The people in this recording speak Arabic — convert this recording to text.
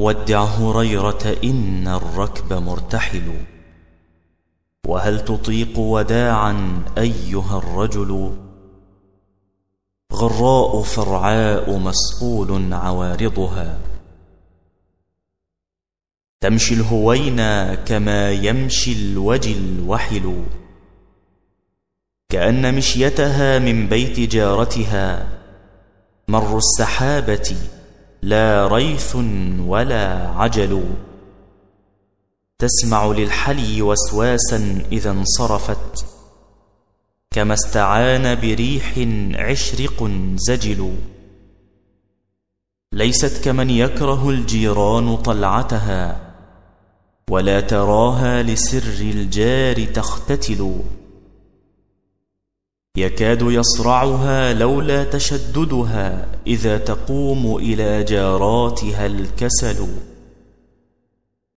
ودع هريرة إن الركب مرتحل. وهل تطيق وداعا أيها الرجل؟ غراء فرعاء مسقول عوارضها. تمشي الهوينا كما يمشي الوجي الوحل كأن مشيتها من بيت جارتها. مر السحابة لا ريث ولا عجل. تسمع للحلي وسواسا إذا انصرفت. كما استعان بريح عشرق زجل. ليست كمن يكره الجيران طلعتها ولا تراها لسر الجار تختتل. يكاد يصرعها لولا تشددها إذا تقوم إلى جاراتها الكسل.